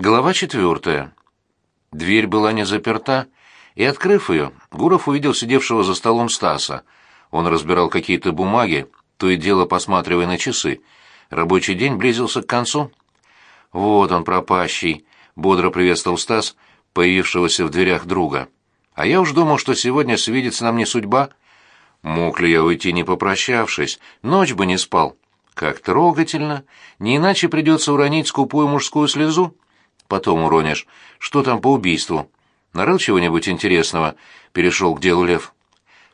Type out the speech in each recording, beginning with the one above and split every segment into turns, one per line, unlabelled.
Глава четвертая. Дверь была не заперта, и, открыв ее, Гуров увидел сидевшего за столом Стаса. Он разбирал какие-то бумаги, то и дело посматривая на часы. Рабочий день близился к концу. «Вот он, пропащий», — бодро приветствовал Стас, появившегося в дверях друга. «А я уж думал, что сегодня свидится нам не судьба. Мог ли я уйти, не попрощавшись? Ночь бы не спал. Как трогательно. Не иначе придется уронить скупую мужскую слезу. Потом уронишь. Что там по убийству? Нарыл чего-нибудь интересного?» — перешел к делу Лев.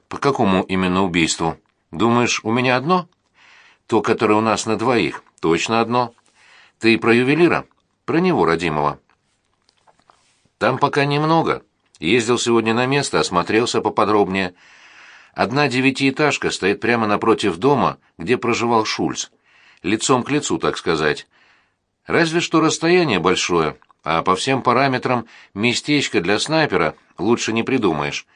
«По какому именно убийству? Думаешь, у меня одно?» «То, которое у нас на двоих. Точно одно. Ты про ювелира? Про него, родимого». «Там пока немного. Ездил сегодня на место, осмотрелся поподробнее». Одна девятиэтажка стоит прямо напротив дома, где проживал Шульц. Лицом к лицу, так сказать. Разве что расстояние большое, а по всем параметрам местечко для снайпера лучше не придумаешь.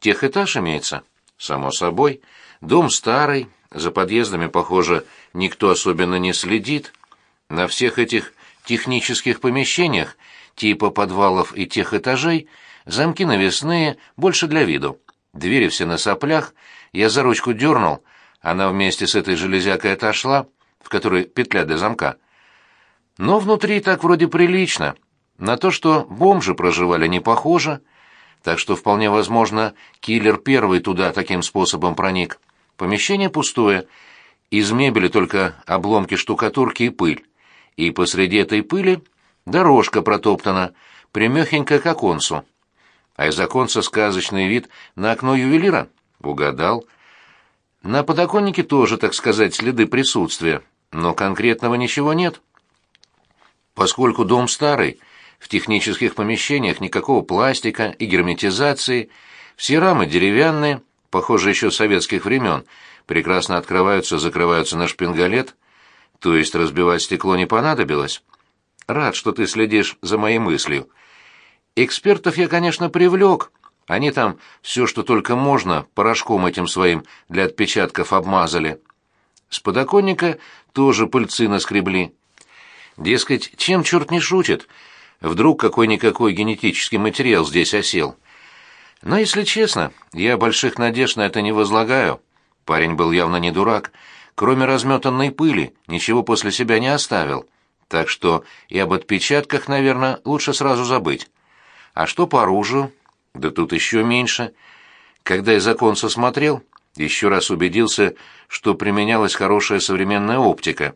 Техэтаж имеется? Само собой. Дом старый, за подъездами, похоже, никто особенно не следит. На всех этих технических помещениях, типа подвалов и тех этажей, замки навесные, больше для виду. Двери все на соплях, я за ручку дернул, она вместе с этой железякой отошла, в которой петля для замка. Но внутри так вроде прилично. На то, что бомжи проживали, не похоже. Так что вполне возможно, киллер первый туда таким способом проник. Помещение пустое. Из мебели только обломки штукатурки и пыль. И посреди этой пыли дорожка протоптана, прямехенько к оконцу. А из оконца сказочный вид на окно ювелира? Угадал. На подоконнике тоже, так сказать, следы присутствия, но конкретного ничего нет. Поскольку дом старый, в технических помещениях никакого пластика и герметизации, все рамы деревянные, похоже, еще советских времен, прекрасно открываются, закрываются на шпингалет, то есть разбивать стекло не понадобилось. Рад, что ты следишь за моей мыслью. Экспертов я, конечно, привлек. Они там все, что только можно, порошком этим своим для отпечатков обмазали. С подоконника тоже пыльцы наскребли. Дескать, чем черт не шутит? Вдруг какой-никакой генетический материал здесь осел. Но, если честно, я больших надежд на это не возлагаю. Парень был явно не дурак. Кроме разметанной пыли, ничего после себя не оставил. Так что и об отпечатках, наверное, лучше сразу забыть. А что по оружию? Да тут еще меньше. Когда я законца смотрел, еще раз убедился, что применялась хорошая современная оптика.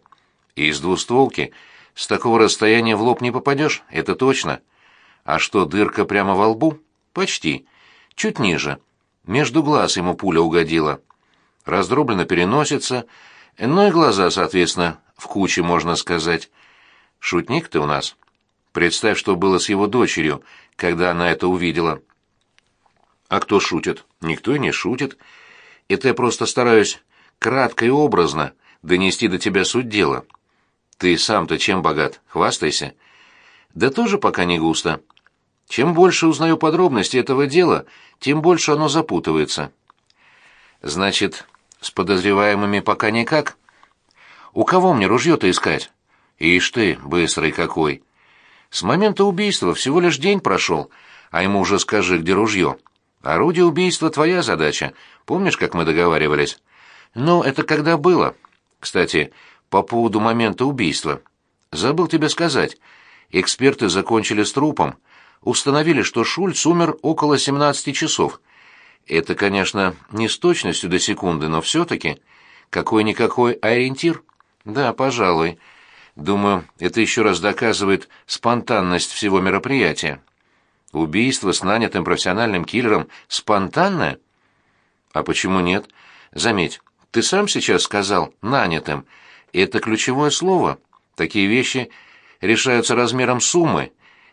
И из двустволки с такого расстояния в лоб не попадешь, это точно. А что, дырка прямо во лбу? Почти. Чуть ниже. Между глаз ему пуля угодила. Раздроблено переносится, но и глаза, соответственно, в куче, можно сказать. Шутник ты у нас. Представь, что было с его дочерью, когда она это увидела. А кто шутит? Никто и не шутит. Это я просто стараюсь кратко и образно донести до тебя суть дела. Ты сам-то чем богат? Хвастайся. Да тоже пока не густо. Чем больше узнаю подробностей этого дела, тем больше оно запутывается. Значит, с подозреваемыми пока никак? У кого мне ружье-то искать? Ишь ты, быстрый какой. С момента убийства всего лишь день прошел, а ему уже скажи, где ружье. Орудие убийства — твоя задача. Помнишь, как мы договаривались? Ну, это когда было. Кстати, по поводу момента убийства. Забыл тебе сказать. Эксперты закончили с трупом. Установили, что Шульц умер около 17 часов. Это, конечно, не с точностью до секунды, но все-таки какой-никакой ориентир. Да, пожалуй. Думаю, это еще раз доказывает спонтанность всего мероприятия. Убийство с нанятым профессиональным киллером спонтанное? А почему нет? Заметь, ты сам сейчас сказал «нанятым». Это ключевое слово. Такие вещи решаются размером суммы,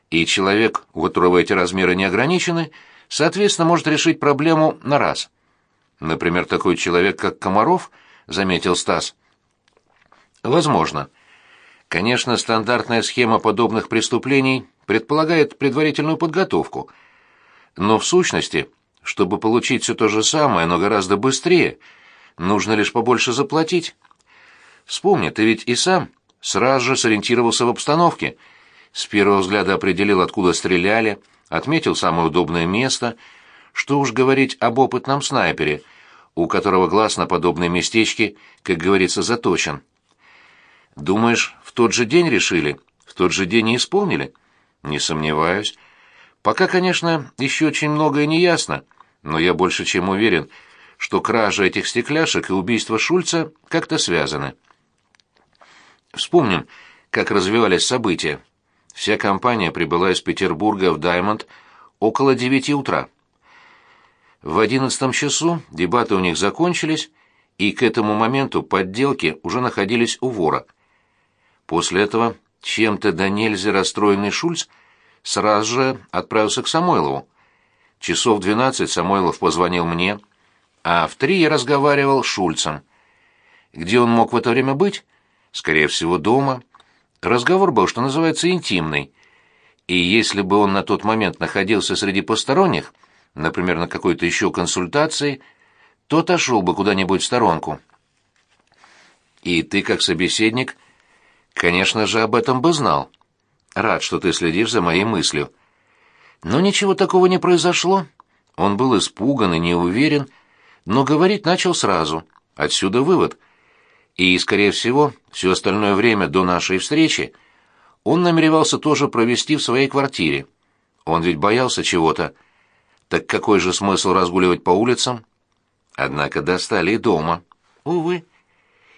и человек, у которого эти размеры не ограничены, соответственно, может решить проблему на раз. Например, такой человек, как Комаров, заметил Стас. Возможно. Конечно, стандартная схема подобных преступлений предполагает предварительную подготовку. Но в сущности, чтобы получить все то же самое, но гораздо быстрее, нужно лишь побольше заплатить. Вспомни, ты ведь и сам сразу же сориентировался в обстановке. С первого взгляда определил, откуда стреляли, отметил самое удобное место. Что уж говорить об опытном снайпере, у которого глаз на подобные местечки, как говорится, заточен. Думаешь, в тот же день решили? В тот же день и исполнили? Не сомневаюсь. Пока, конечно, еще очень многое не ясно, но я больше чем уверен, что кража этих стекляшек и убийство Шульца как-то связаны. Вспомним, как развивались события. Вся компания прибыла из Петербурга в Даймонд около девяти утра. В одиннадцатом часу дебаты у них закончились, и к этому моменту подделки уже находились у вора. После этого чем-то до нельзя расстроенный Шульц сразу же отправился к Самойлову. Часов двенадцать Самойлов позвонил мне, а в три я разговаривал с Шульцем. Где он мог в это время быть? Скорее всего, дома. Разговор был, что называется, интимный. И если бы он на тот момент находился среди посторонних, например, на какой-то еще консультации, то отошел бы куда-нибудь в сторонку. И ты, как собеседник, конечно же, об этом бы знал. Рад, что ты следишь за моей мыслью. Но ничего такого не произошло. Он был испуган и не уверен, но говорить начал сразу. Отсюда вывод. И, скорее всего, все остальное время до нашей встречи он намеревался тоже провести в своей квартире. Он ведь боялся чего-то. Так какой же смысл разгуливать по улицам? Однако достали и дома. Увы.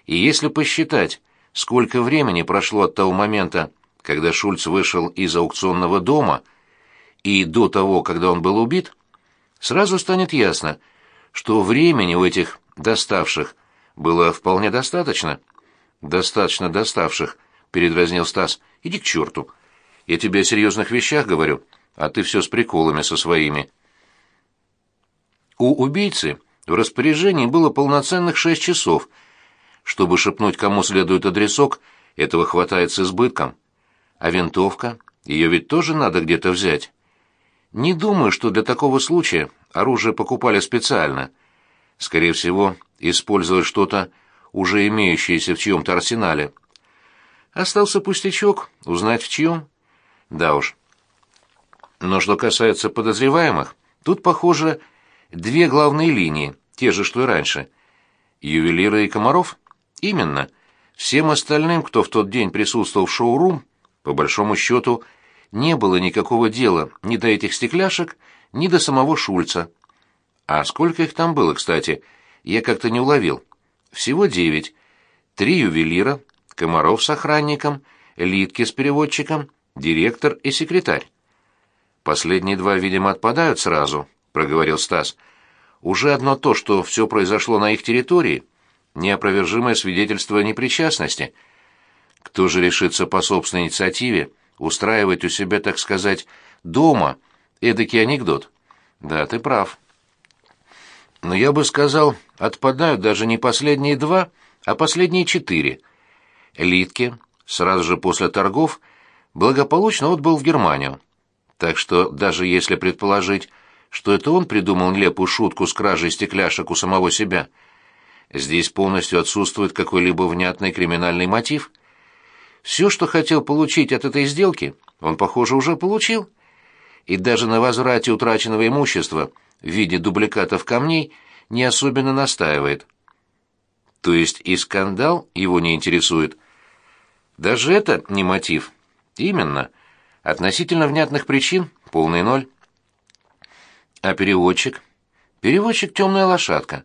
И если посчитать, сколько времени прошло от того момента, когда Шульц вышел из аукционного дома, и до того, когда он был убит, сразу станет ясно, что времени у этих доставших было вполне достаточно. Достаточно доставших, передразнил Стас. Иди к черту. Я тебе о серьезных вещах говорю, а ты все с приколами со своими. У убийцы в распоряжении было полноценных шесть часов. Чтобы шепнуть кому следует адресок, этого хватает с избытком. А винтовка? Ее ведь тоже надо где-то взять. Не думаю, что для такого случая оружие покупали специально. Скорее всего, использовать что-то, уже имеющееся в чьем-то арсенале. Остался пустячок, узнать в чьем. Да уж. Но что касается подозреваемых, тут, похоже, две главные линии, те же, что и раньше. Ювелиры и Комаров? Именно. Всем остальным, кто в тот день присутствовал в шоу-рум, по большому счету, не было никакого дела ни до этих стекляшек, ни до самого Шульца. А сколько их там было, кстати, я как-то не уловил. Всего девять. Три ювелира, Комаров с охранником, Литки с переводчиком, директор и секретарь. Последние два, видимо, отпадают сразу, проговорил Стас. Уже одно то, что все произошло на их территории, неопровержимое свидетельство непричастности. Кто же решится по собственной инициативе устраивать у себя, так сказать, дома эдакий анекдот? Да, ты прав. Но я бы сказал, отпадают даже не последние два, а последние четыре. Литке сразу же после торгов благополучно отбыл в Германию. Так что даже если предположить, что это он придумал нелепую шутку с кражей стекляшек у самого себя, здесь полностью отсутствует какой-либо внятный криминальный мотив. Все, что хотел получить от этой сделки, он, похоже, уже получил. И даже на возврате утраченного имущества – в виде дубликатов камней не особенно настаивает. То есть и скандал его не интересует. Даже это не мотив. Именно. Относительно внятных причин полный ноль. А переводчик? Переводчик темная лошадка.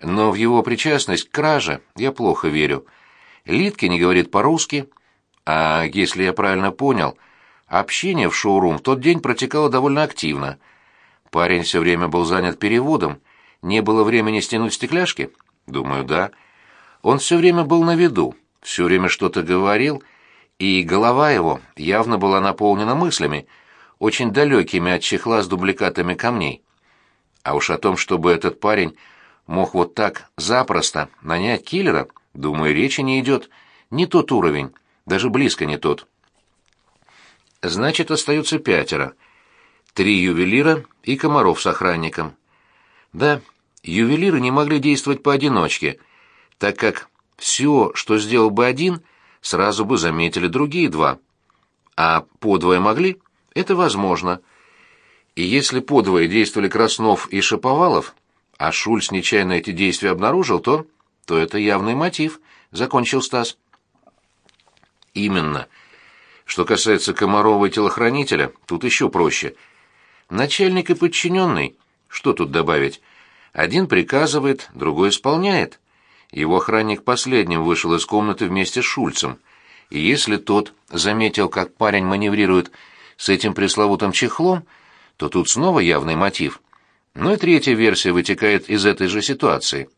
Но в его причастность к краже я плохо верю. Литки не говорит по-русски, а если я правильно понял, общение в шоурум в тот день протекало довольно активно — Парень все время был занят переводом. Не было времени стянуть стекляшки? Думаю, да. Он все время был на виду, все время что-то говорил, и голова его явно была наполнена мыслями, очень далекими от чехла с дубликатами камней. А уж о том, чтобы этот парень мог вот так запросто нанять киллера, думаю, речи не идет. Не тот уровень, даже близко не тот. Значит, остаются пятеро — три ювелира и Комаров с охранником. Да, ювелиры не могли действовать поодиночке, так как все, что сделал бы один, сразу бы заметили другие два. А подвое могли? Это возможно. И если подвое действовали Краснов и Шаповалов, а Шульц нечаянно эти действия обнаружил, то... то это явный мотив, — закончил Стас. Именно. Что касается Комарова и телохранителя, тут еще проще. Начальник и подчиненный, что тут добавить? Один приказывает, другой исполняет. Его охранник последним вышел из комнаты вместе с Шульцем, и если тот заметил, как парень маневрирует с этим пресловутым чехлом, то тут снова явный мотив. Ну и третья версия вытекает из этой же ситуации.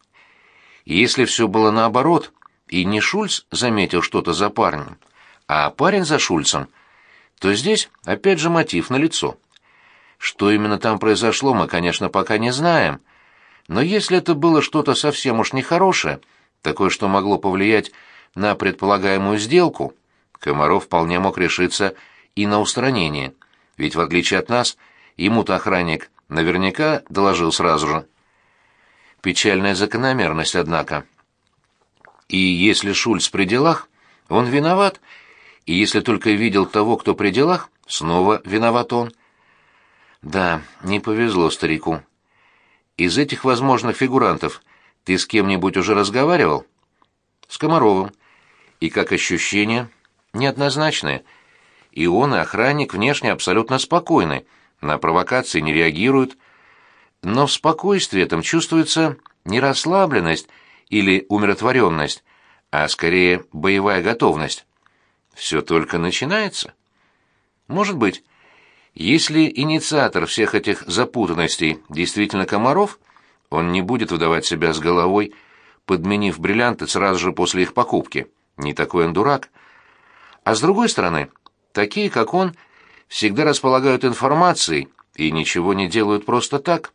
Если все было наоборот, и не Шульц заметил что-то за парнем, а парень за Шульцем, то здесь опять же мотив налицо. Что именно там произошло, мы, конечно, пока не знаем, но если это было что-то совсем уж нехорошее, такое, что могло повлиять на предполагаемую сделку, Комаров вполне мог решиться и на устранение, ведь в отличие от нас, ему-то охранник наверняка доложил сразу же. Печальная закономерность, однако. И если Шульц при делах, он виноват, и если только видел того, кто при делах, снова виноват он. Да, не повезло старику. Из этих возможных фигурантов ты с кем-нибудь уже разговаривал? С Комаровым. И как ощущения? Неоднозначные. И он, и охранник внешне абсолютно спокойны, на провокации не реагируют. Но в спокойствии этом чувствуется не расслабленность или умиротворенность, а скорее боевая готовность. Все только начинается. Может быть, если инициатор всех этих запутанностей действительно Комаров, он не будет выдавать себя с головой, подменив бриллианты сразу же после их покупки. Не такой он дурак. А с другой стороны, такие, как он, всегда располагают информацией и ничего не делают просто так.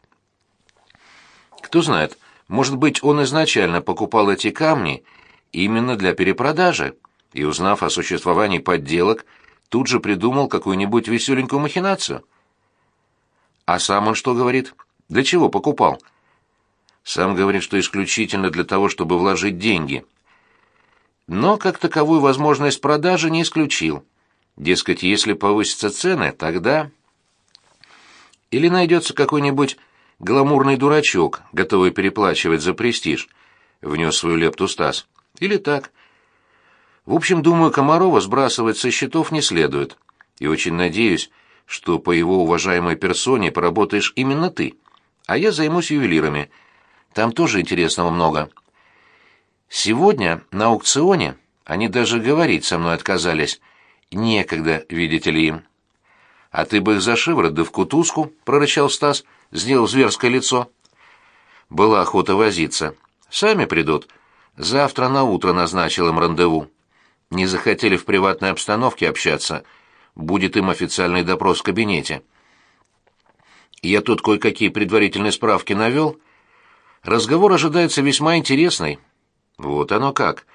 Кто знает, может быть, он изначально покупал эти камни именно для перепродажи, и, узнав о существовании подделок, тут же придумал какую-нибудь веселенькую махинацию. А сам он что говорит? Для чего покупал? Сам говорит, что исключительно для того, чтобы вложить деньги. Но как таковую возможность продажи не исключил. Дескать, если повысятся цены, тогда... Или найдется какой-нибудь гламурный дурачок, готовый переплачивать за престиж, внес свою лепту Стас. Или так. В общем, думаю, Комарова сбрасывать со счетов не следует. И очень надеюсь, что по его уважаемой персоне поработаешь именно ты. А я займусь ювелирами. Там тоже интересного много. Сегодня на аукционе они даже говорить со мной отказались. Некогда, видите ли, им. «А ты бы их за шиворот да в кутузку», — прорычал Стас, сделал зверское лицо. Была охота возиться. «Сами придут. Завтра на утро назначил им рандеву» не захотели в приватной обстановке общаться, будет им официальный допрос в кабинете. Я тут кое-какие предварительные справки навел. Разговор ожидается весьма интересный. Вот оно как.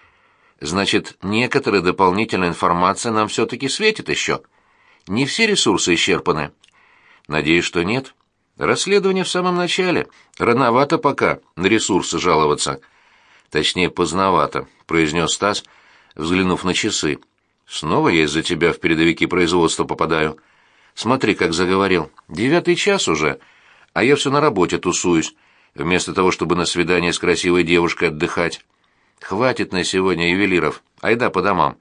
Значит, некоторая дополнительная информация нам все-таки светит еще. Не все ресурсы исчерпаны. Надеюсь, что нет. Расследование в самом начале. Рановато пока на ресурсы жаловаться. Точнее, поздновато, произнес Стас, — взглянув на часы. «Снова я из-за тебя в передовики производства попадаю. Смотри, как заговорил. Девятый час уже, а я все на работе тусуюсь, вместо того, чтобы на свидание с красивой девушкой отдыхать. Хватит на сегодня ювелиров. Айда по домам».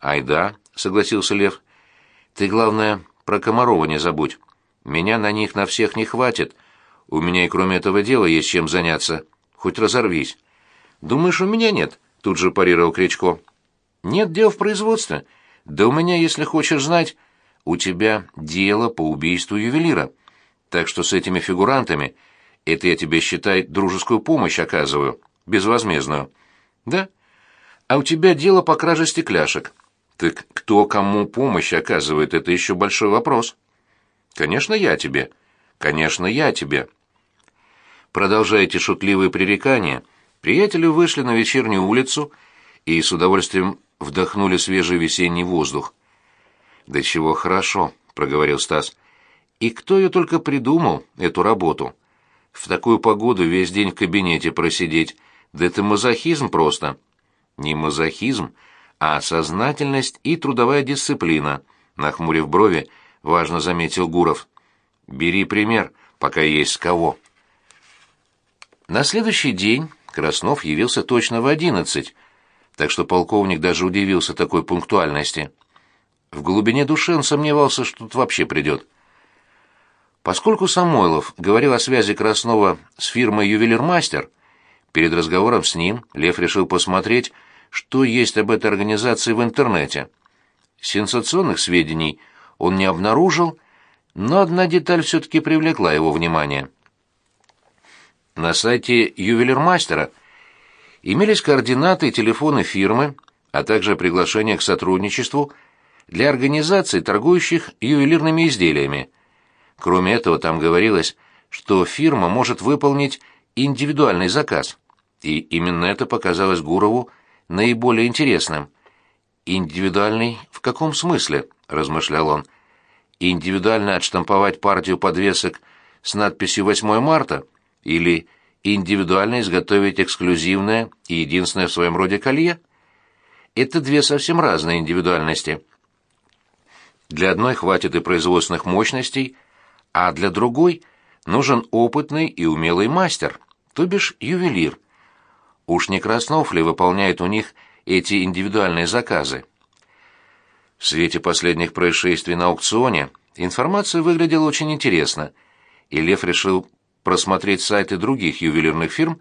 «Айда», — согласился Лев. «Ты, главное, про Комарова не забудь. Меня на них на всех не хватит. У меня и кроме этого дела есть чем заняться. Хоть разорвись». «Думаешь, у меня нет?» — тут же парировал Кричко. Нет дел в производстве. Да у меня, если хочешь знать, у тебя дело по убийству ювелира. Так что с этими фигурантами это я тебе, считай, дружескую помощь оказываю, безвозмездную. Да? А у тебя дело по краже стекляшек. Так кто кому помощь оказывает, это еще большой вопрос. Конечно, я тебе. Конечно, я тебе. Продолжая эти шутливые пререкания, приятели вышли на вечернюю улицу и с удовольствием вдохнули свежий весенний воздух. «Да чего хорошо», — проговорил Стас. «И кто ее только придумал, эту работу? В такую погоду весь день в кабинете просидеть, да это мазохизм просто». «Не мазохизм, а сознательность и трудовая дисциплина», нахмурив брови, важно заметил Гуров. «Бери пример, пока есть с кого». На следующий день Краснов явился точно в одиннадцать, так что полковник даже удивился такой пунктуальности. В глубине души он сомневался, что тут вообще придет. Поскольку Самойлов говорил о связи Краснова с фирмой «Ювелирмастер», перед разговором с ним Лев решил посмотреть, что есть об этой организации в интернете. Сенсационных сведений он не обнаружил, но одна деталь все-таки привлекла его внимание. На сайте ювелирмастера имелись координаты и телефоны фирмы, а также приглашение к сотрудничеству для организаций, торгующих ювелирными изделиями. Кроме этого, там говорилось, что фирма может выполнить индивидуальный заказ. И именно это показалось Гурову наиболее интересным. «Индивидуальный в каком смысле?» – размышлял он. «Индивидуально отштамповать партию подвесок с надписью «8 марта» или индивидуально изготовить эксклюзивное и единственное в своем роде колье?» Это две совсем разные индивидуальности. Для одной хватит и производственных мощностей, а для другой нужен опытный и умелый мастер, то бишь ювелир. Уж не Краснов ли выполняет у них эти индивидуальные заказы? В свете последних происшествий на аукционе информация выглядела очень интересно, и Лев решил просмотреть сайты других ювелирных фирм,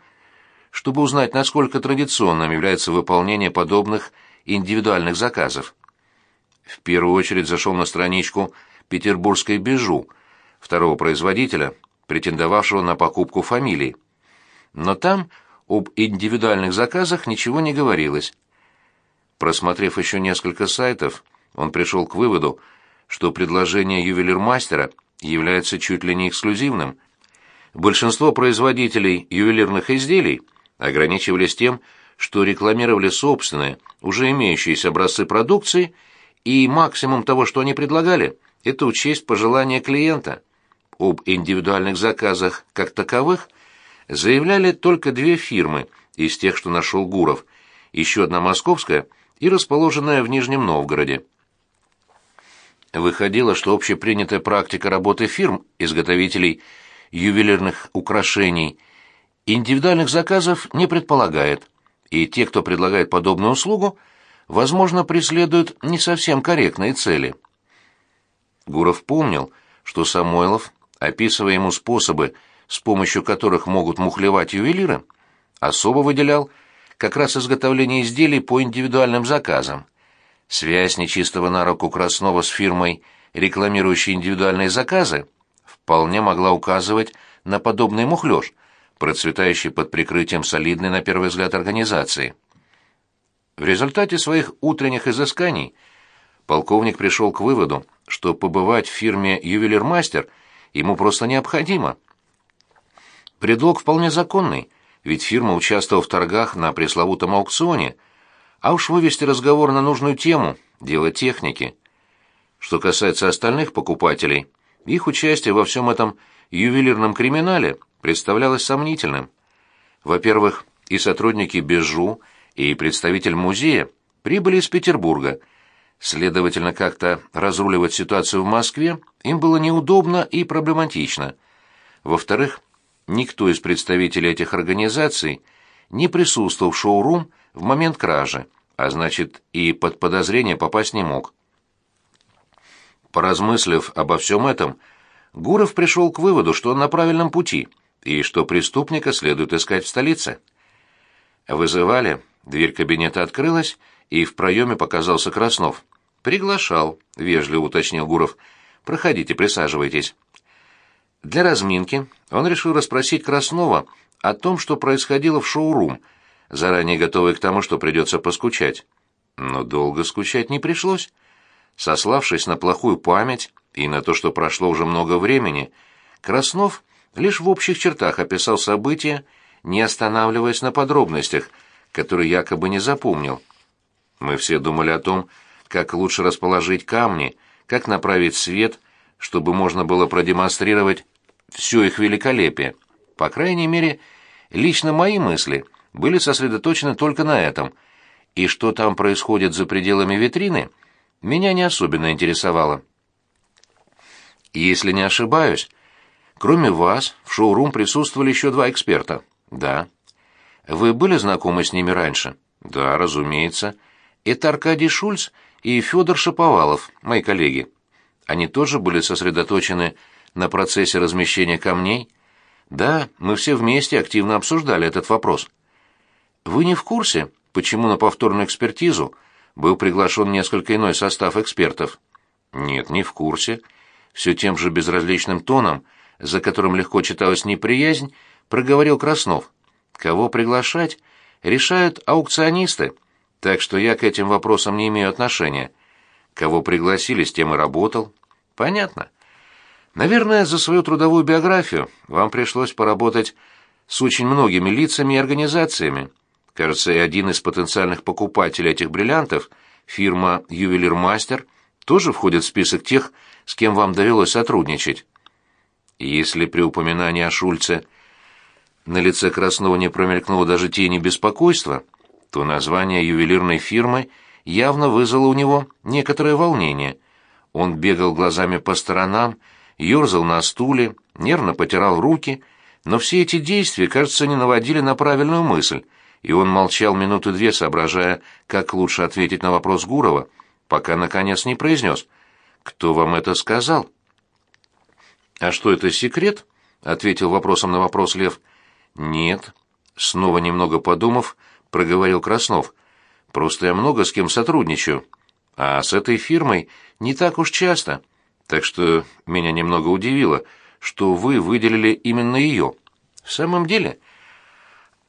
чтобы узнать, насколько традиционным является выполнение подобных индивидуальных заказов. В первую очередь зашел на страничку «Петербургской бижу», второго производителя, претендовавшего на покупку фамилий. Но там об индивидуальных заказах ничего не говорилось. Просмотрев еще несколько сайтов, он пришел к выводу, что предложение ювелирмастера является чуть ли не эксклюзивным. Большинство производителей ювелирных изделий ограничивались тем, что рекламировали собственные, уже имеющиеся образцы продукции, и максимум того, что они предлагали, это учесть пожелания клиента. Об индивидуальных заказах как таковых заявляли только две фирмы из тех, что нашел Гуров, еще одна московская и расположенная в Нижнем Новгороде. Выходило, что общепринятая практика работы фирм, изготовителей ювелирных украшений, индивидуальных заказов не предполагает, и те, кто предлагает подобную услугу, возможно, преследуют не совсем корректные цели. Гуров помнил, что Самойлов, описывая ему способы, с помощью которых могут мухлевать ювелиры, особо выделял как раз изготовление изделий по индивидуальным заказам. Связь нечистого на руку Краснова с фирмой, рекламирующей индивидуальные заказы, вполне могла указывать на подобный мухлёж, процветающий под прикрытием солидной на первый взгляд организации. В результате своих утренних изысканий полковник пришел к выводу, что побывать в фирме «Ювелирмастер» ему просто необходимо. Предлог вполне законный, ведь фирма участвовала в торгах на пресловутом аукционе, а уж вывести разговор на нужную тему – дело техники. Что касается остальных покупателей, их участие во всем этом ювелирном криминале представлялось сомнительным. Во-первых, и сотрудники Бежу, и представитель музея прибыли из Петербурга. Следовательно, как-то разруливать ситуацию в Москве им было неудобно и проблематично. Во-вторых, никто из представителей этих организаций не присутствовал в шоу-рум в момент кражи, а значит и под подозрение попасть не мог. Поразмыслив обо всем этом, Гуров пришел к выводу, что он на правильном пути и что преступника следует искать в столице. Вызывали, дверь кабинета открылась, и в проеме показался Краснов. «Приглашал», — вежливо уточнил Гуров. «Проходите, присаживайтесь». Для разминки он решил расспросить Краснова о том, что происходило в шоу-рум, заранее готовый к тому, что придется поскучать. Но долго скучать не пришлось. Сославшись на плохую память и на то, что прошло уже много времени, Краснов лишь в общих чертах описал события, не останавливаясь на подробностях, которые якобы не запомнил. Мы все думали о том, как лучше расположить камни, как направить свет, чтобы можно было продемонстрировать все их великолепие. По крайней мере, лично мои мысли были сосредоточены только на этом, и что там происходит за пределами витрины – меня не особенно интересовало. Если не ошибаюсь, кроме вас в шоу-рум присутствовали еще два эксперта. Да. Вы были знакомы с ними раньше? Да, разумеется. Это Аркадий Шульц и Федор Шаповалов, мои коллеги. Они тоже были сосредоточены на процессе размещения камней? Да, мы все вместе активно обсуждали этот вопрос. Вы не в курсе, почему на повторную экспертизу был приглашен несколько иной состав экспертов? Нет, не в курсе. Все тем же безразличным тоном, за которым легко читалась неприязнь, проговорил Краснов. Кого приглашать, решают аукционисты, так что я к этим вопросам не имею отношения. Кого пригласили, с тем и работал. Понятно. Наверное, за свою трудовую биографию вам пришлось поработать с очень многими лицами и организациями. Кажется, и один из потенциальных покупателей этих бриллиантов, фирма «Ювелир Мастер», тоже входит в список тех, с кем вам довелось сотрудничать. Если при упоминании о Шульце на лице Краснова не промелькнуло даже тени беспокойства, то название ювелирной фирмы явно вызвало у него некоторое волнение. Он бегал глазами по сторонам, ерзал на стуле, нервно потирал руки, но все эти действия, кажется, не наводили на правильную мысль, и он молчал минуты две, соображая, как лучше ответить на вопрос Гурова, пока, наконец, не произнес «Кто вам это сказал?» «А что, это секрет?» — ответил вопросом на вопрос Лев. «Нет». Снова немного подумав, проговорил Краснов. «Просто я много с кем сотрудничаю, а с этой фирмой не так уж часто». Так что меня немного удивило, что вы выделили именно ее. В самом деле?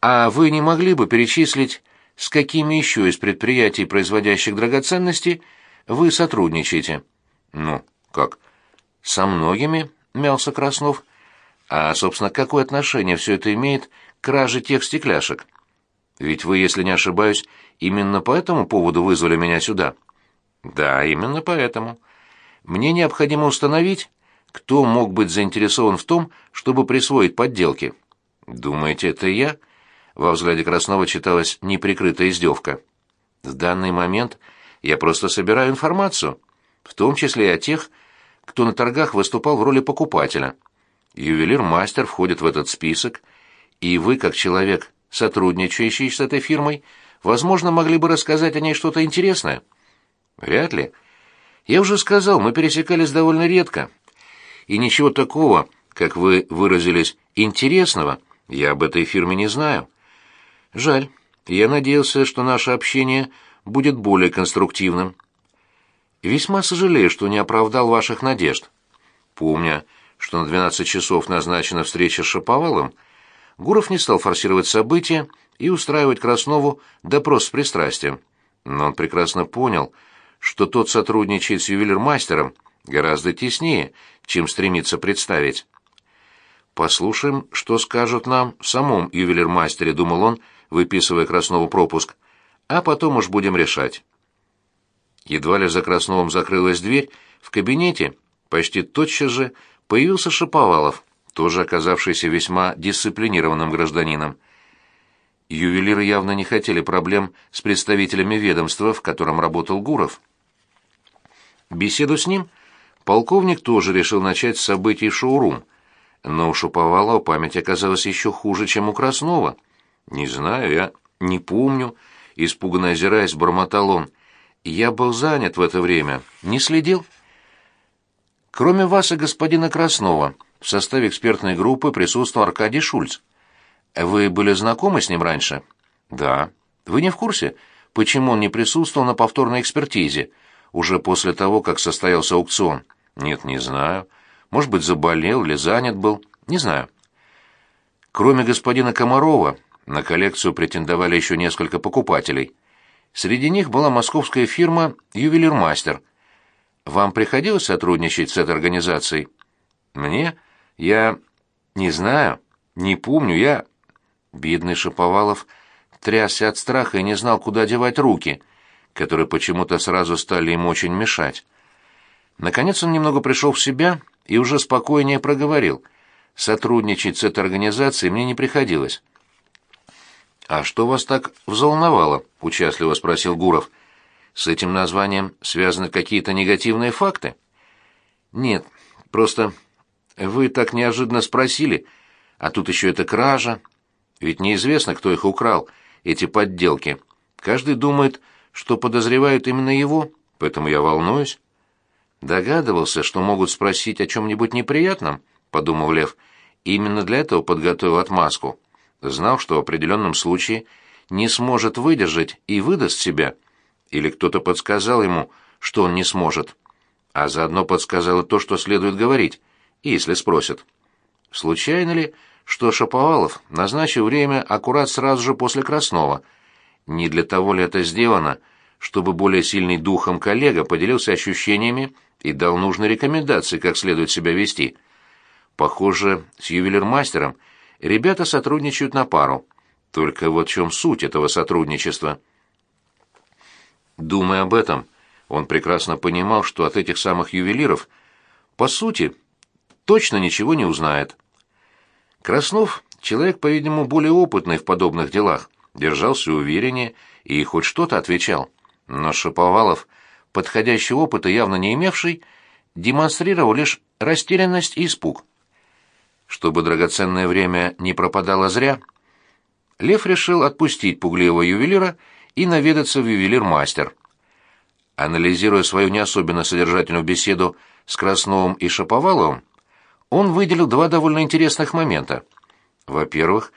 А вы не могли бы перечислить, с какими еще из предприятий, производящих драгоценности, вы сотрудничаете? Ну, как? Со многими, мялся Краснов. А, собственно, какое отношение все это имеет к краже тех стекляшек? Ведь вы, если не ошибаюсь, именно по этому поводу вызвали меня сюда. Да, именно поэтому. Мне необходимо установить, кто мог быть заинтересован в том, чтобы присвоить подделки. Думаете, это я? Во взгляде Краснова читалась неприкрытая издевка. В данный момент я просто собираю информацию, в том числе и о тех, кто на торгах выступал в роли покупателя. Ювелир-мастер входит в этот список, и вы, как человек, сотрудничающий с этой фирмой, возможно, могли бы рассказать о ней что-то интересное. Вряд ли. Я уже сказал, мы пересекались довольно редко. И ничего такого, как вы выразились, интересного, я об этой фирме не знаю. Жаль. Я надеялся, что наше общение будет более конструктивным. Весьма сожалею, что не оправдал ваших надежд. Помня, что на 12 часов назначена встреча с Шаповалом, Гуров не стал форсировать события и устраивать Краснову допрос с пристрастием. Но он прекрасно понял, что тот сотрудничает с ювелирмастером гораздо теснее, чем стремится представить. «Послушаем, что скажут нам в самом ювелирмастере», — думал он, выписывая Краснову пропуск, «а потом уж будем решать». Едва ли за Красновым закрылась дверь, в кабинете почти тотчас же появился Шаповалов, тоже оказавшийся весьма дисциплинированным гражданином. Ювелиры явно не хотели проблем с представителями ведомства, в котором работал Гуров. Беседу с ним полковник тоже решил начать с событий шоурум, но у Шуповалова память оказалась еще хуже, чем у Краснова. «Не знаю, я не помню», — испуганно озираясь, бормотал он. «Я был занят в это время, не следил». Кроме вас и господина Краснова, в составе экспертной группы присутствовал Аркадий Шульц. Вы были знакомы с ним раньше? Да. Вы не в курсе, почему он не присутствовал на повторной экспертизе, уже после того, как состоялся аукцион? Нет, не знаю. Может быть, заболел или занят был, не знаю. Кроме господина Комарова, на коллекцию претендовали еще несколько покупателей. Среди них была московская фирма «Ювелирмастер». Вам приходилось сотрудничать с этой организацией? Мне? Я не знаю, не помню, я... Бедный Шаповалов трясся от страха и не знал, куда девать руки — которые почему-то сразу стали ему очень мешать. Наконец он немного пришел в себя и уже спокойнее проговорил. Сотрудничать с этой организацией мне не приходилось. «А что вас так взволновало?» — участливо спросил Гуров. с этим названием связаны какие-то негативные факты? Нет, просто вы так неожиданно спросили, а тут еще эта кража. Ведь неизвестно, кто их украл, эти подделки. Каждый думает, что подозревают именно его, поэтому я волнуюсь. Догадывался, что могут спросить о чем-нибудь неприятном, подумал Лев. Именно для этого подготовил отмазку. Знал, что в определенном случае не сможет выдержать и выдаст себя. Или кто-то подсказал ему, что он не сможет. А заодно подсказал и то, что следует говорить, если спросят. Случайно ли, что Шаповалов назначил время аккурат сразу же после Краснова? Не для того ли это сделано, чтобы более сильный духом коллега поделился ощущениями и дал нужные рекомендации, как следует себя вести. Похоже, с ювелирмастером ребята сотрудничают на пару. Только вот в чем суть этого сотрудничества? Думая об этом, он прекрасно понимал, что от этих самых ювелиров, по сути, точно ничего не узнает. Краснов — человек, по-видимому, более опытный в подобных делах, держался увереннее и хоть что-то отвечал. Но Шаповалов — подходящего опыта явно не имевший, демонстрировал лишь растерянность и испуг. Чтобы драгоценное время не пропадало зря, Лев решил отпустить пугливого ювелира и наведаться в ювелир-мастер. Анализируя свою не особенно содержательную беседу с Красновым и Шаповаловым, он выделил два довольно интересных момента. Во-первых,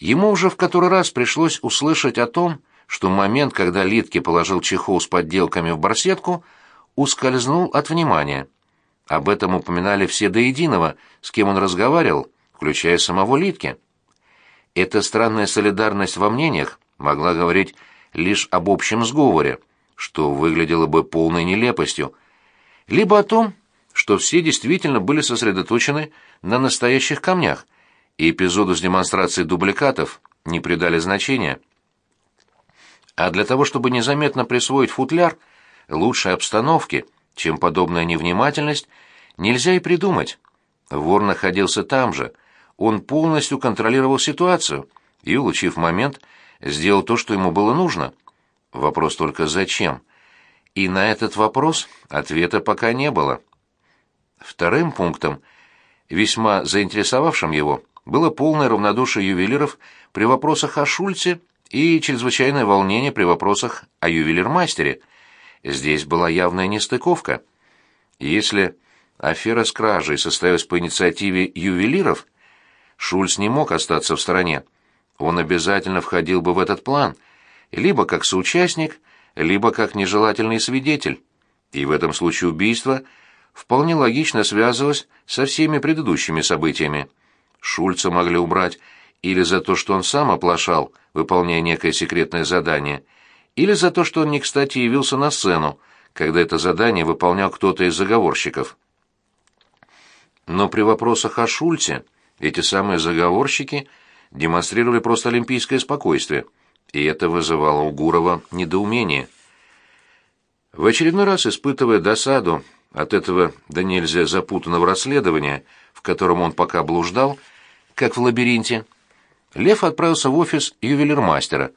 ему уже в который раз пришлось услышать о том, что момент, когда Литке положил чехол с подделками в барсетку, ускользнул от внимания. Об этом упоминали все до единого, с кем он разговаривал, включая самого Литке. Эта странная солидарность во мнениях могла говорить лишь об общем сговоре, что выглядело бы полной нелепостью, либо о том, что все действительно были сосредоточены на настоящих камнях, и эпизоду с демонстрацией дубликатов не придали значения. А для того, чтобы незаметно присвоить футляр, лучшей обстановки, чем подобная невнимательность, нельзя и придумать. Вор находился там же. Он полностью контролировал ситуацию и, улучив момент, сделал то, что ему было нужно. Вопрос только зачем? И на этот вопрос ответа пока не было. Вторым пунктом, весьма заинтересовавшим его, было полное равнодушие ювелиров при вопросах о Шульце и чрезвычайное волнение при вопросах о ювелирмастере. Здесь была явная нестыковка. Если афера с кражей состоялась по инициативе ювелиров, Шульц не мог остаться в стороне. Он обязательно входил бы в этот план, либо как соучастник, либо как нежелательный свидетель. И в этом случае убийство вполне логично связывалось со всеми предыдущими событиями. Шульца могли убрать или за то, что он сам оплошал, выполняя некое секретное задание, или за то, что он не кстати явился на сцену, когда это задание выполнял кто-то из заговорщиков. Но при вопросах о Шульце эти самые заговорщики демонстрировали просто олимпийское спокойствие, и это вызывало у Гурова недоумение. В очередной раз испытывая досаду от этого да нельзя запутанного расследования, в котором он пока блуждал, как в лабиринте, Лев отправился в офис ювелирмастера.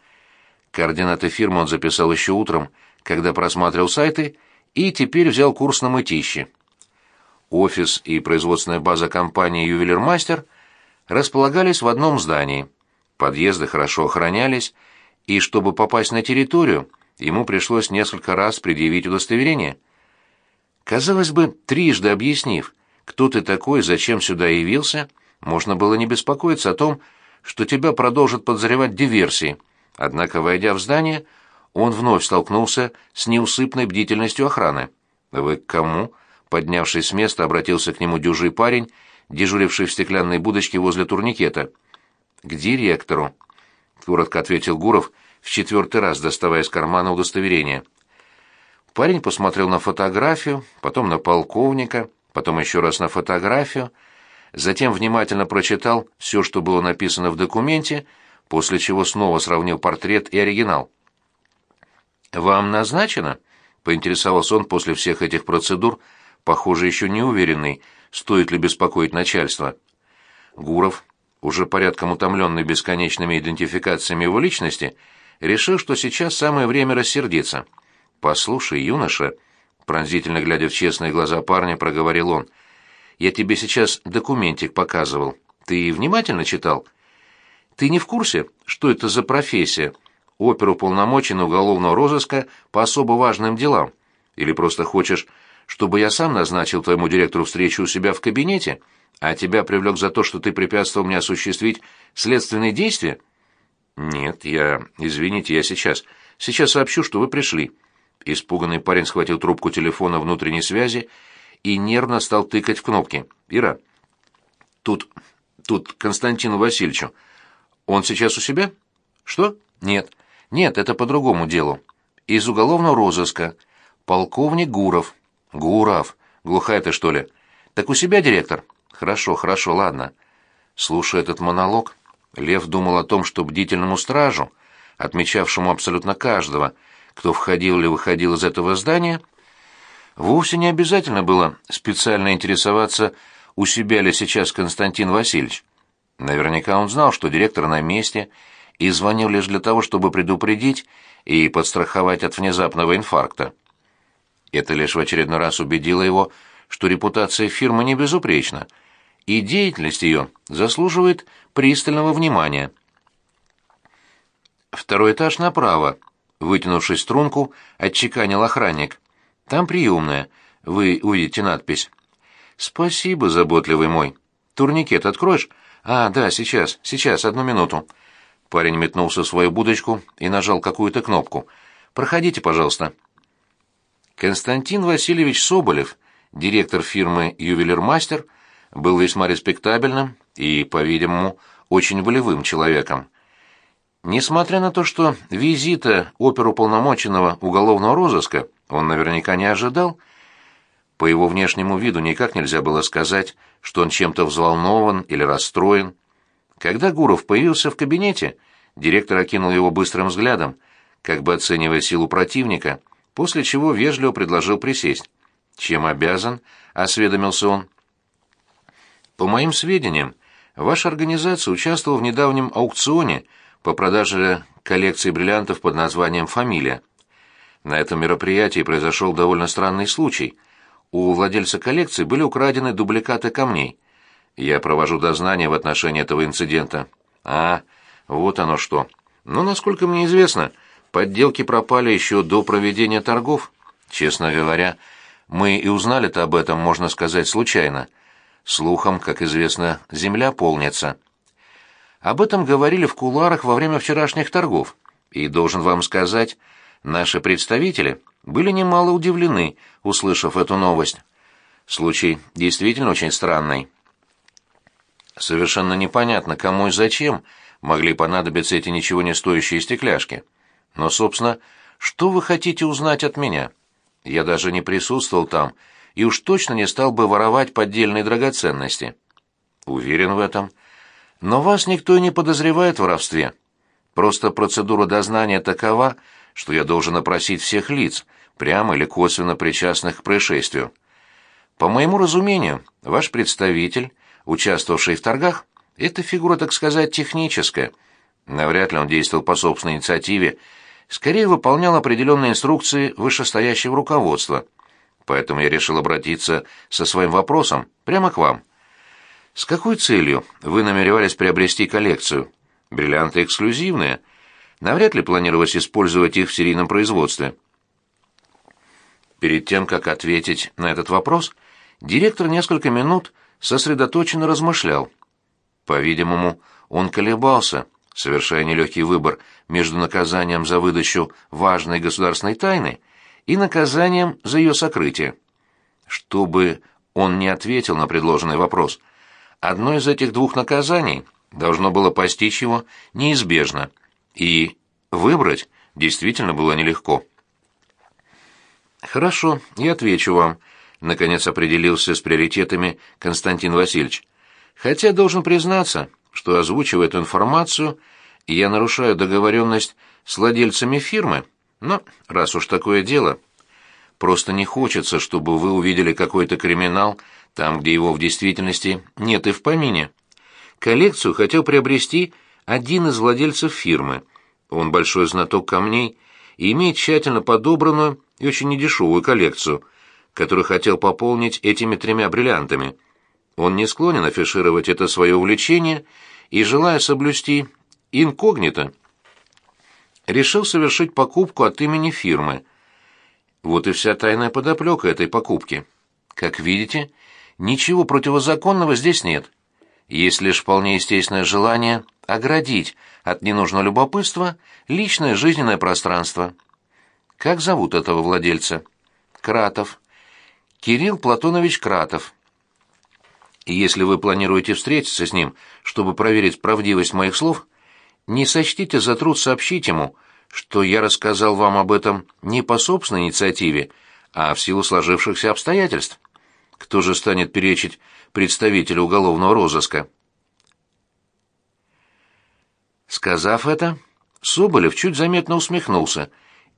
Координаты фирмы он записал еще утром, когда просматривал сайты, и теперь взял курс на мытищи. Офис и производственная база компании «Ювелирмастер» располагались в одном здании. Подъезды хорошо охранялись, и чтобы попасть на территорию, ему пришлось несколько раз предъявить удостоверение. Казалось бы, трижды объяснив, кто ты такой, зачем сюда явился, можно было не беспокоиться о том, что тебя продолжат подозревать диверсии. Однако, войдя в здание, он вновь столкнулся с неусыпной бдительностью охраны. «Вы к кому?» Поднявшись с места, обратился к нему дюжий парень, дежуривший в стеклянной будочке возле турникета. «К директору», — коротко ответил Гуров, в четвертый раз доставая из кармана удостоверение. Парень посмотрел на фотографию, потом на полковника, потом еще раз на фотографию — затем внимательно прочитал все, что было написано в документе, после чего снова сравнил портрет и оригинал. «Вам назначено?» — поинтересовался он после всех этих процедур, похоже, еще не уверенный, стоит ли беспокоить начальство. Гуров, уже порядком утомленный бесконечными идентификациями его личности, решил, что сейчас самое время рассердиться. «Послушай, юноша», — пронзительно глядя в честные глаза парня, проговорил он, — «я тебе сейчас документик показывал. Ты внимательно читал? Ты не в курсе, что это за профессия? Оперуполномоченный уголовного розыска по особо важным делам? Или просто хочешь, чтобы я сам назначил твоему директору встречу у себя в кабинете, а тебя привлек за то, что ты препятствовал мне осуществить следственные действия?» «Нет, я... Извините, я сейчас. Сейчас сообщу, что вы пришли». Испуганный парень схватил трубку телефона внутренней связи и нервно стал тыкать в кнопки. «Ира, тут... тут Константину Васильевичу. Он сейчас у себя?» «Что? Нет. Нет, это по другому делу. Из уголовного розыска. Полковник Гуров». «Гуров. Глухая ты, что ли?» «Так у себя директор?» «Хорошо, хорошо, ладно». Слушая этот монолог, Лев думал о том, что бдительному стражу, отмечавшему абсолютно каждого, кто входил или выходил из этого здания, вовсе не обязательно было специально интересоваться, у себя ли сейчас Константин Васильевич. Наверняка он знал, что директор на месте, и звонил лишь для того, чтобы предупредить и подстраховать от внезапного инфаркта. Это лишь в очередной раз убедило его, что репутация фирмы не безупречна, и деятельность ее заслуживает пристального внимания. Второй этаж направо, вытянувшись струнку, отчеканил охранник. Там приемная. Вы увидите надпись. Спасибо, заботливый мой. Турникет откроешь? А, да, сейчас, сейчас, одну минуту. Парень метнулся в свою будочку и нажал какую-то кнопку. Проходите, пожалуйста. Константин Васильевич Соболев, директор фирмы «Ювелирмастер», был весьма респектабельным и, по-видимому, очень волевым человеком. Несмотря на то, что визита оперуполномоченного уголовного розыска он наверняка не ожидал, по его внешнему виду никак нельзя было сказать, что он чем-то взволнован или расстроен. Когда Гуров появился в кабинете, директор окинул его быстрым взглядом, как бы оценивая силу противника, после чего вежливо предложил присесть. «Чем обязан?» — осведомился он. По моим сведениям, ваша организация участвовала в недавнем аукционе по продаже коллекции бриллиантов под названием «Фамилия». На этом мероприятии произошел довольно странный случай. У владельца коллекции были украдены дубликаты камней. Я провожу дознание в отношении этого инцидента. А, вот оно что. Но, насколько мне известно, подделки пропали еще до проведения торгов. Честно говоря, мы и узнали-то об этом, можно сказать, случайно. Слухом, как известно, земля полнится. Об этом говорили в кулуарах во время вчерашних торгов, и, должен вам сказать, наши представители были немало удивлены, услышав эту новость. Случай действительно очень странный. Совершенно непонятно, кому и зачем могли понадобиться эти ничего не стоящие стекляшки. Но, собственно, что вы хотите узнать от меня? Я даже не присутствовал там, и уж точно не стал бы воровать поддельные драгоценности. Уверен в этом. Но вас никто и не подозревает в воровстве. Просто процедура дознания такова, что я должен опросить всех лиц, прямо или косвенно причастных к происшествию. По моему разумению, ваш представитель, участвовавший в торгах, это фигура, так сказать, техническая. Навряд ли он действовал по собственной инициативе, скорее выполнял определенные инструкции вышестоящего руководства поэтому я решил обратиться со своим вопросом прямо к вам. С какой целью вы намеревались приобрести коллекцию? Бриллианты эксклюзивные. Навряд ли планировалось использовать их в серийном производстве. Перед тем, как ответить на этот вопрос, директор несколько минут сосредоточенно размышлял. По-видимому, он колебался, совершая нелегкий выбор между наказанием за выдачу важной государственной тайны и наказанием за ее сокрытие. Чтобы он не ответил на предложенный вопрос, одно из этих двух наказаний должно было постичь его неизбежно, и выбрать действительно было нелегко. «Хорошо, я отвечу вам», — наконец определился с приоритетами Константин Васильевич. «Хотя должен признаться, что озвучивая эту информацию, я нарушаю договоренность с владельцами фирмы». Но раз уж такое дело, просто не хочется, чтобы вы увидели какой-то криминал там, где его в действительности нет и в помине. Коллекцию хотел приобрести один из владельцев фирмы. Он большой знаток камней и имеет тщательно подобранную и очень недешевую коллекцию, которую хотел пополнить этими тремя бриллиантами. Он не склонен афишировать это свое увлечение и, желая соблюсти инкогнито, решил совершить покупку от имени фирмы. Вот и вся тайная подоплека этой покупки. Как видите, ничего противозаконного здесь нет. Есть лишь вполне естественное желание оградить от ненужного любопытства личное жизненное пространство. Как зовут этого владельца? Кратов. Кирилл Платонович Кратов. Если вы планируете встретиться с ним, чтобы проверить правдивость моих слов, не сочтите за труд сообщить ему, что я рассказал вам об этом не по собственной инициативе, а в силу сложившихся обстоятельств. Кто же станет перечить представителю уголовного розыска? Сказав это, Соболев чуть заметно усмехнулся,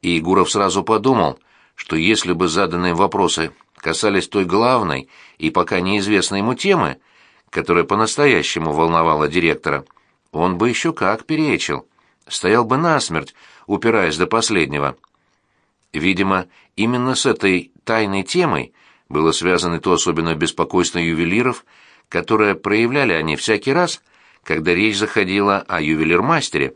и Гуров сразу подумал, что если бы заданные вопросы касались той главной и пока неизвестной ему темы, которая по-настоящему волновала директора, он бы еще как перечил, стоял бы насмерть, упираясь до последнего. Видимо, именно с этой тайной темой было связано то особенное беспокойство ювелиров, которое проявляли они всякий раз, когда речь заходила о ювелирмастере.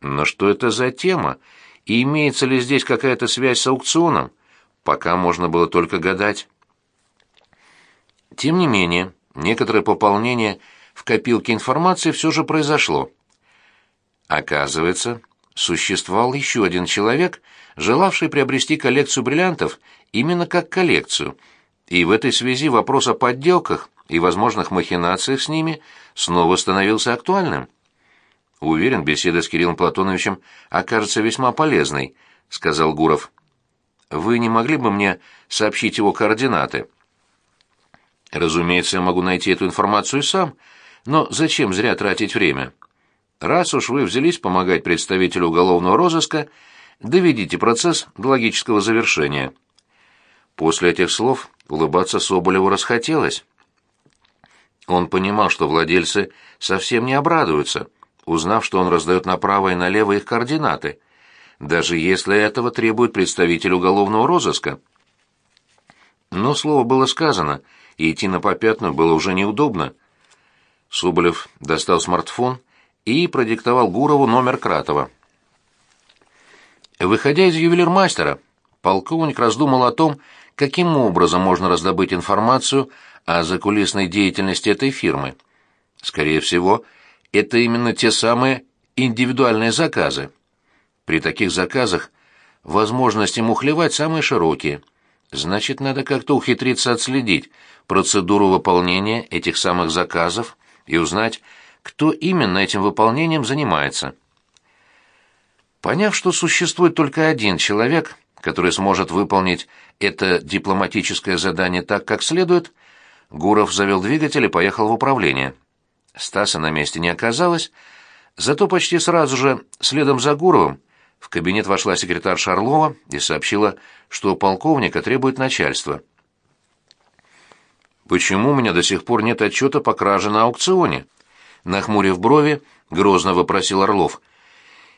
Но что это за тема, и имеется ли здесь какая-то связь с аукционом? Пока можно было только гадать. Тем не менее, некоторое пополнение в копилке информации все же произошло. Оказывается, существовал еще один человек, желавший приобрести коллекцию бриллиантов именно как коллекцию, и в этой связи вопрос о подделках и возможных махинациях с ними снова становился актуальным. «Уверен, беседа с Кириллом Платоновичем окажется весьма полезной», — сказал Гуров. Вы не могли бы мне сообщить его координаты? Разумеется, я могу найти эту информацию сам, но зачем зря тратить время? Раз уж вы взялись помогать представителю уголовного розыска, доведите процесс до логического завершения. После этих слов улыбаться Соболеву расхотелось. Он понимал, что владельцы совсем не обрадуются, узнав, что он раздает направо и налево их координаты даже если этого требует представитель уголовного розыска. Но слово было сказано, и идти на попятную было уже неудобно. Соболев достал смартфон и продиктовал Гурову номер Кратова. Выходя из ювелирмастера, полковник раздумал о том, каким образом можно раздобыть информацию о закулисной деятельности этой фирмы. Скорее всего, это именно те самые индивидуальные заказы. При таких заказах возможности мухлевать самые широкие. Значит, надо как-то ухитриться отследить процедуру выполнения этих самых заказов и узнать, кто именно этим выполнением занимается. Поняв, что существует только один человек, который сможет выполнить это дипломатическое задание так, как следует, Гуров завел двигатель и поехал в управление. Стаса на месте не оказалось, зато почти сразу же, следом за Гуровым, в кабинет вошла секретарь Шарлова и сообщила, что полковника требует начальство. «Почему у меня до сих пор нет отчета по краже на аукционе?» Нахмурив брови, грозно вопросил Орлов.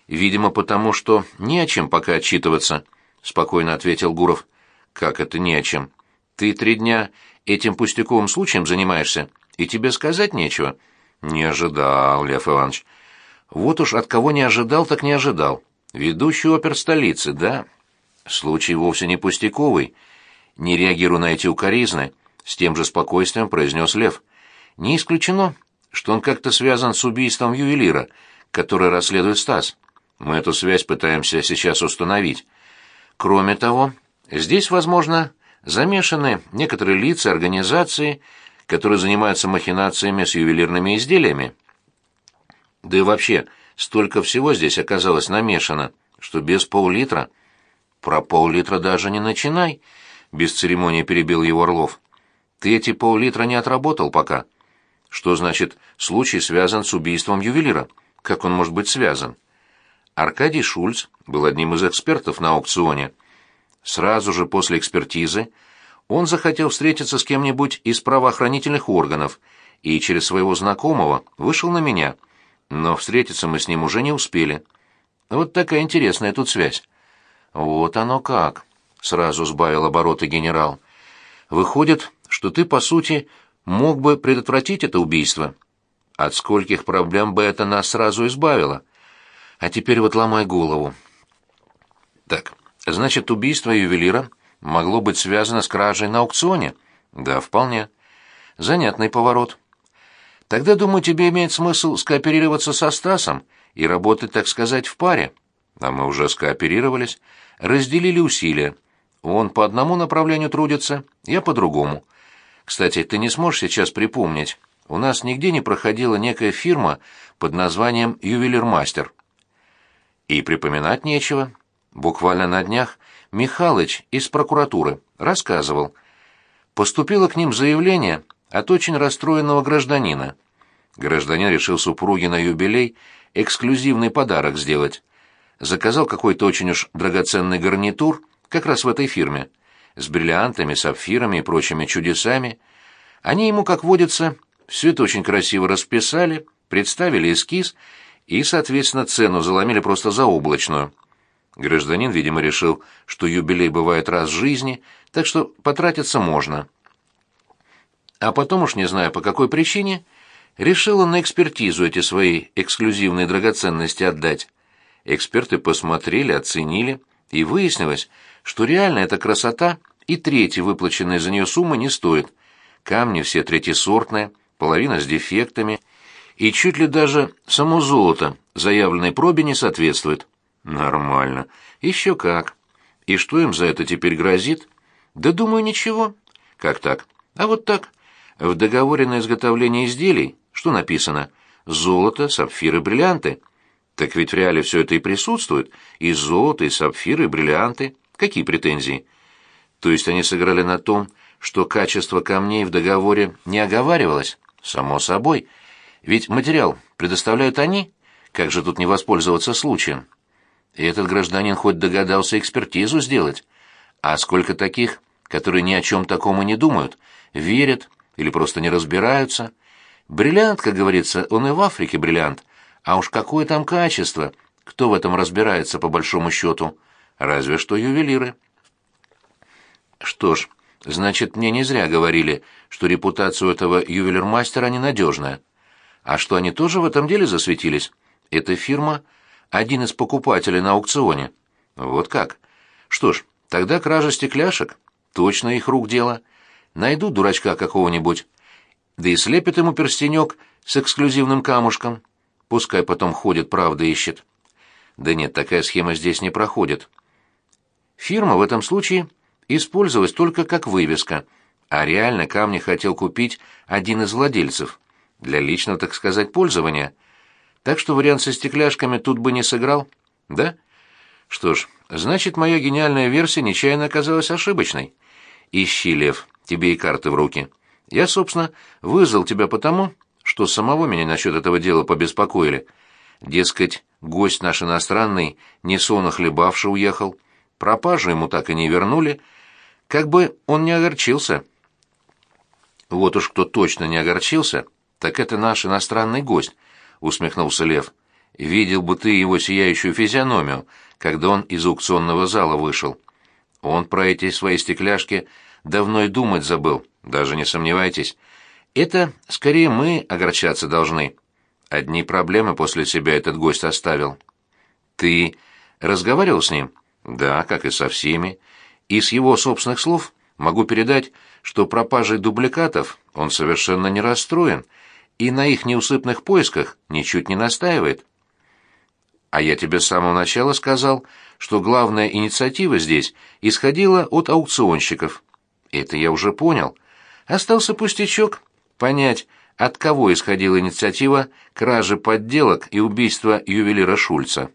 «Видимо, потому что не о чем пока отчитываться», — спокойно ответил Гуров. «Как это не о чем? Ты три дня этим пустяковым случаем занимаешься, и тебе сказать нечего?» «Не ожидал, Лев Иванович. Вот уж от кого не ожидал, так не ожидал. Ведущий опер столицы, да? Случай вовсе не пустяковый. Не реагируя на эти укоризны, с тем же спокойствием произнес Лев. Не исключено, что он как-то связан с убийством ювелира, которое расследует Стас. Мы эту связь пытаемся сейчас установить. Кроме того, здесь, возможно, замешаны некоторые лица, организации, которые занимаются махинациями с ювелирными изделиями. Да и вообще, Столько всего здесь оказалось намешано, что без пол-литра... Про пол-литра даже не начинай, без церемонии перебил его Орлов. Ты эти пол-литра не отработал пока. Что значит, случай связан с убийством ювелира? Как он может быть связан? Аркадий Шульц был одним из экспертов на аукционе. Сразу же после экспертизы он захотел встретиться с кем-нибудь из правоохранительных органов и через своего знакомого вышел на меня — но встретиться мы с ним уже не успели. Вот такая интересная тут связь. Вот оно как, сразу сбавил обороты генерал. Выходит, что ты, по сути, мог бы предотвратить это убийство. От скольких проблем бы это нас сразу избавило. А теперь вот ломай голову. Так, значит, убийство ювелира могло быть связано с кражей на аукционе? Да, вполне. Занятный поворот. Тогда, думаю, тебе имеет смысл скооперироваться со Стасом и работать, так сказать, в паре. А мы уже скооперировались, разделили усилия. Он по одному направлению трудится, я по другому. Кстати, ты не сможешь сейчас припомнить, у нас нигде не проходила некая фирма под названием «Ювелирмастер». И припоминать нечего. Буквально на днях Михалыч из прокуратуры рассказывал. Поступило к ним заявление от очень расстроенного гражданина. Гражданин решил супруге на юбилей эксклюзивный подарок сделать. Заказал какой-то очень уж драгоценный гарнитур, как раз в этой фирме, с бриллиантами, сапфирами и прочими чудесами. Они ему, как водится, все это очень красиво расписали, представили эскиз и, соответственно, цену заломили просто заоблачную. Гражданин, видимо, решил, что юбилей бывает раз в жизни, так что потратиться можно. А потом уж не знаю по какой причине, решил он на экспертизу эти свои эксклюзивные драгоценности отдать. Эксперты посмотрели, оценили, и выяснилось, что реально эта красота и третья выплаченная за нее сумма не стоит. Камни все третьесортные, половина с дефектами, и чуть ли даже само золото заявленной пробе не соответствует. Нормально. Еще как. И что им за это теперь грозит? Да думаю, ничего. Как так? А вот так. В договоре на изготовление изделий, что написано? Золото, сапфиры, бриллианты. Так ведь в реале все это и присутствует. И золото, и сапфиры, и бриллианты. Какие претензии? То есть они сыграли на том, что качество камней в договоре не оговаривалось? Само собой. Ведь материал предоставляют они. Как же тут не воспользоваться случаем? И этот гражданин хоть догадался экспертизу сделать. А сколько таких, которые ни о чем таком и не думают, верят, или просто не разбираются. Бриллиант, как говорится, он и в Африке бриллиант. А уж какое там качество! Кто в этом разбирается, по большому счету? Разве что ювелиры. Что ж, значит, мне не зря говорили, что репутация у этого ювелирмастера ненадежная. А что, они тоже в этом деле засветились? Эта фирма — один из покупателей на аукционе. Вот как? Что ж, тогда кража стекляшек. Точно их рук дело. — Найду дурачка какого-нибудь, да и слепит ему перстенек с эксклюзивным камушком. Пускай потом ходит, правда ищет. Да нет, такая схема здесь не проходит. Фирма в этом случае использовалась только как вывеска, а реально камни хотел купить один из владельцев, для личного, так сказать, пользования. Так что вариант со стекляшками тут бы не сыграл, да? Что ж, значит, моя гениальная версия нечаянно оказалась ошибочной. Ищи, Лев, тебе и карты в руки. Я, собственно, вызвал тебя потому, что самого меня насчет этого дела побеспокоили. Дескать, гость наш иностранный, не сон хлебавший уехал. Пропажу ему так и не вернули. Как бы он не огорчился. Вот уж кто точно не огорчился, так это наш иностранный гость, усмехнулся Лев. Видел бы ты его сияющую физиономию, когда он из аукционного зала вышел. Он про эти свои стекляшки давно и думать забыл, даже не сомневайтесь. Это скорее мы огорчаться должны. Одни проблемы после себя этот гость оставил. Ты разговаривал с ним? Да, как и со всеми. И с его собственных слов могу передать, что пропажей дубликатов он совершенно не расстроен и на их неусыпных поисках ничуть не настаивает. А я тебе с самого начала сказал, что главная инициатива здесь исходила от аукционщиков. Это я уже понял. Остался пустячок — понять, от кого исходила инициатива кражи подделок и убийства ювелира Шульца.